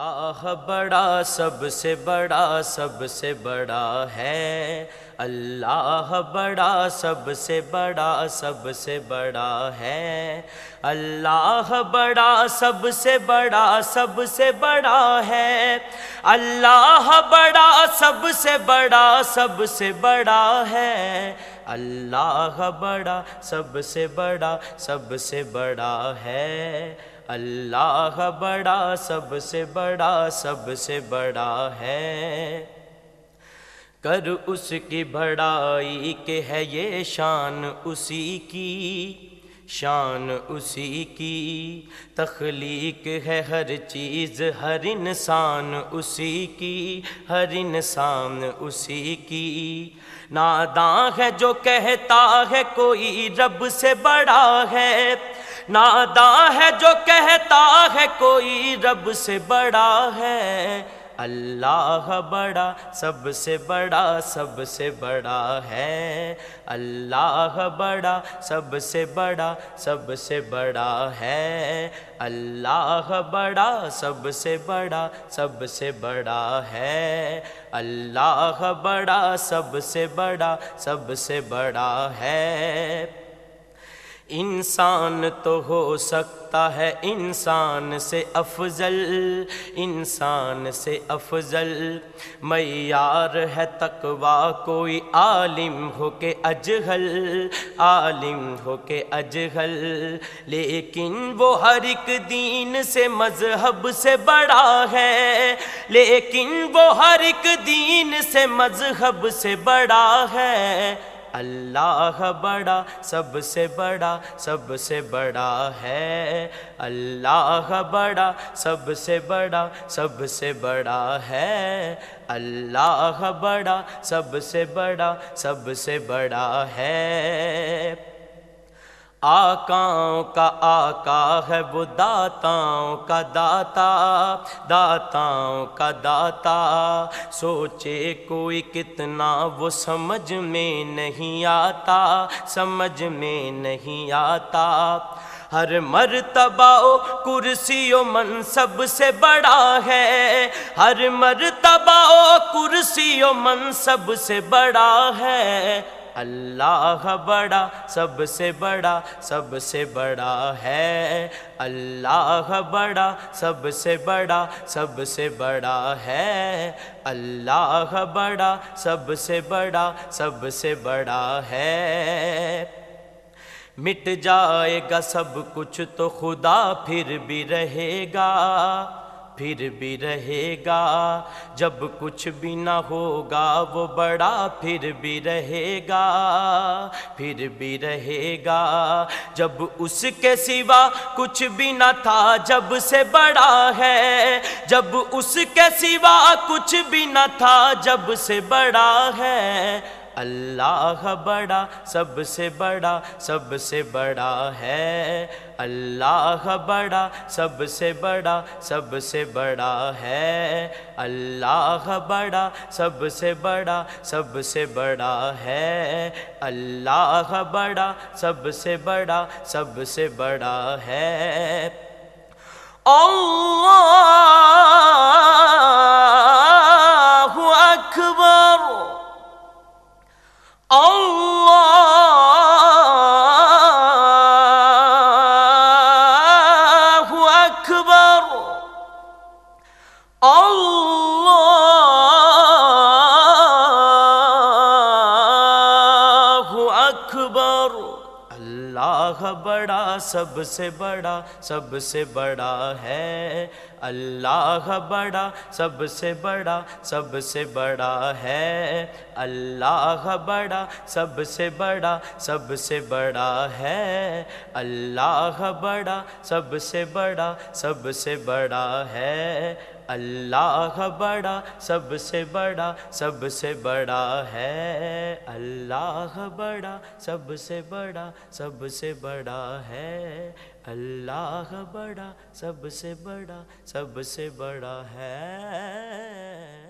اللہ بڑا سب سے بڑا سب سے بڑا ہے اللہ بڑا سب سے بڑا سب سے بڑا ہے اللہ بڑا سب سے بڑا سب سے بڑا ہے اللہ بڑا سب سے بڑا سب سے بڑا ہے اللہ بڑا سب سے بڑا سب سے بڑا ہے اللہ بڑا، سب سے بڑا، سب سے بڑا ہے۔ کر اس کی بڑائی کہ ہے یہ شان اسی کی، شان اسی کی۔ تخلیق ہے ہر چیز، ہر انسان اسی کی، ہر انسان اسی کی۔ ناداں ہے جو کہتا ہے، کوئی رب سے بڑا ہے۔ ناداں ہے جو کہتا ہے کوئی رب سے بڑا ہے۔ اللہ بڑا، سب سے بڑا، سب سے بڑا ہے۔ اللہ بڑا، سب سے بڑا، سب سے بڑا ہے۔ اللہ بڑا، سب سے بڑا، سب سے بڑا ہے۔ اللہ بڑا، سب سے بڑا، سب سے بڑا ہے۔ انسان تو ہو سکتا ہے انسان سے افضل، انسان سے افضل۔ معیار ہے تقوا کوئی عالم ہو کے اجہل، عالم ہو کے اجہل۔ لیکن وہ ہر ایک دین سے مذہب سے بڑا ہے۔ لیکن وہ ہر ایک دین سے مذہب سے بڑا ہے۔ اللہ بڑا، سب سے بڑا، سب سے بڑا ہے۔ اللہ بڑا، سب سے بڑا، سب سے بڑا ہے۔ اللہ بڑا، سب سے بڑا، سب سے بڑا ہے۔ آکاؤں کا آقا ہے وہ داتاؤں کا داتا، داتاؤں کا داتا۔ سوچے کوئی کتنا وہ سمجھ میں نہیں آتا، سمجھ میں نہیں آتا۔ ہر مرتبہ کرسی و منصب سے بڑا ہے۔ ہر مرتبہ کرسی و منصب سے بڑا ہے۔ اللہ بڑا، سب سے بڑا، سب سے بڑا ہے۔ اللہ بڑا، سب سے بڑا، سب سے بڑا ہے۔ اللہ بڑا، سب سے بڑا، سب سے بڑا ہے۔ مٹ جائے گا سب کچھ تو خدا پھر بھی رہے گا۔ پھر بھی رہے گا۔ جب کچھ بھی نہ ہوگا، وہ بڑا پھر بھی رہے گا۔ پھر بھی رہے گا۔ جب اس کے سوا کچھ بھی نہ تھا، جب سے بڑا ہے۔ جب اس کے سوا کچھ بھی نہ تھا، جب سے بڑا ہے۔ اللہ بڑا، سب سے بڑا، سب سے بڑا ہے۔ اللہ بڑا، سب سے بڑا، سب سے بڑا ہے۔ اللہ بڑا، سب سے بڑا، سب سے بڑا ہے۔ اللہ بڑا، سب سے بڑا، سب سے بڑا ہے۔ اللہ اللہ بڑا سب سے بڑا سب سے بڑا ہے اللہ بڑا سب سے بڑا سب سے بڑا ہے اللہ بڑا سب سے بڑا سب سے بڑا ہے اللہ بڑا سب سے بڑا سب سے بڑا ہے اللہ بڑا سب سے بڑا سب سے بڑا ہے اللہ بڑا سب سے بڑا سب سے بڑا ہے اللہ بڑا سب سے بڑا سب سے بڑا ہے۔